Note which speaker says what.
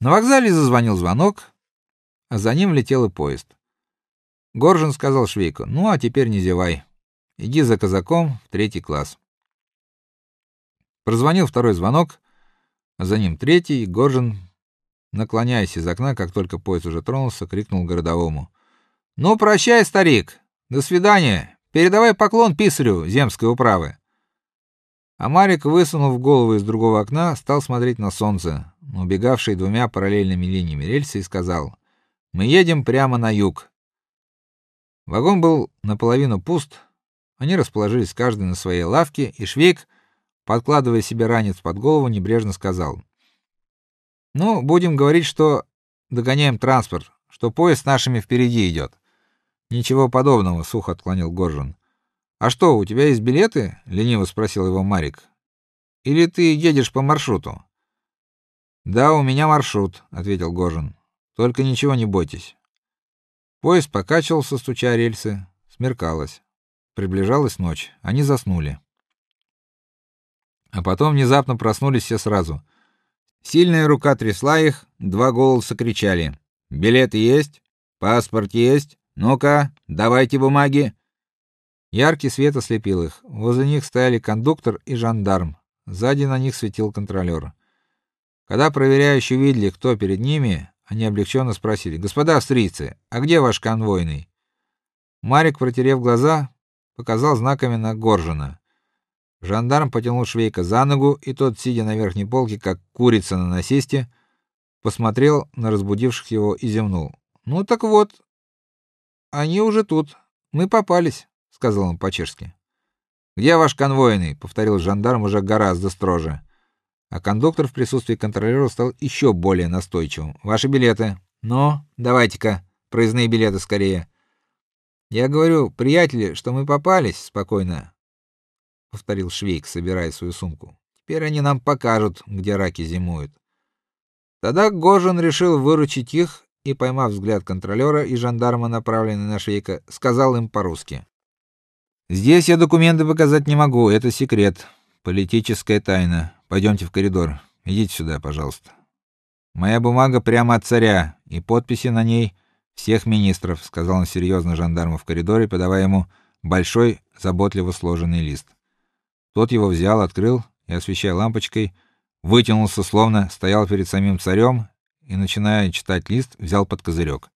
Speaker 1: На вокзале зазвонил звонок, а за ним летел и поезд. Горжин сказал Швейку: "Ну, а теперь не зевай. Иди за казаком в третий класс". Прозвонил второй звонок, а за ним третий, и Горжин, наклоняясь из окна, как только поезд уже тронулся, крикнул городовому: "Ну, прощай, старик. До свидания. Передавай поклон писарю земской управы". А Марик, высунув голову из другого окна, стал смотреть на солнце, убегавшее двумя параллельными линиями рельсы, и сказал: "Мы едем прямо на юг". Вагон был наполовину пуст. Они расположились каждый на своей лавке, и Швейк, подкладывая себе ранец под голову, небрежно сказал: "Ну, будем говорить, что догоняем транспорт, что поезд с нашими впереди идет». Ничего подобного, сухо отклонил Горжин. А что, у тебя есть билеты? лениво спросил его Марик. Или ты едешь по маршруту? Да, у меня маршрут, ответил Гожин. Только ничего не бойтесь. Поезд покачивался, стуча рельсы, смеркалось. Приближалась ночь. Они заснули. А потом внезапно проснулись все сразу. Сильная рука трясла их, два голоса кричали: "Билеты есть? Паспорт есть? Ну-ка, давайте бумаги!" Яркий свет ослепил их. Возле них стояли кондуктор и жандарм. Сзади на них светил контролер. Когда проверяющие увидели, кто перед ними, они облегченно спросили: "Господа австрийцы, а где ваш конвойный?" Марик, протерев глаза, показал знаками на Горжина. Жандарм потянул Швейка за ногу, и тот, сидя на верхней полке, как курица на насесте, посмотрел на разбудивших его и зевнул. "Ну так вот, они уже тут. Мы попались" сказал он по-чешски. Где ваш конвойный? повторил жандарм уже гораздо строже. А кондуктор в присутствии контролера стал еще более настойчивым. Ваши билеты. Ну, давайте-ка, проездные билеты скорее. Я говорю, приятели, что мы попались, спокойно повторил Швейк, собирая свою сумку. Теперь они нам покажут, где раки зимуют. Тогда Гожин решил выручить их и, поймав взгляд контролера и жандарма, направленный на Швейка, сказал им по-русски: Здесь я документы показать не могу, это секрет, политическая тайна. Пойдемте в коридор. Идите сюда, пожалуйста. Моя бумага прямо от царя, и подписи на ней всех министров, сказал он серьезно жандарму в коридоре, подавая ему большой, заботливо сложенный лист. Тот его взял, открыл и освещая лампочкой, вытянулся, словно стоял перед самим царем и начиная читать лист, взял под козырек.